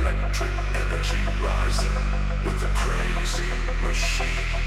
electric energy rising with a crazy machine.